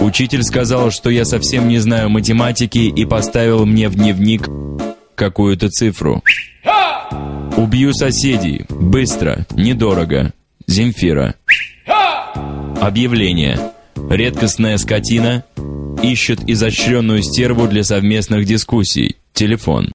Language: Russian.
Учитель сказал, что я совсем не знаю математики и поставил мне в дневник какую-то цифру. Убью соседей. Быстро. Недорого. Земфира. Объявление. Редкостная скотина ищет изощренную стерву для совместных дискуссий. Телефон.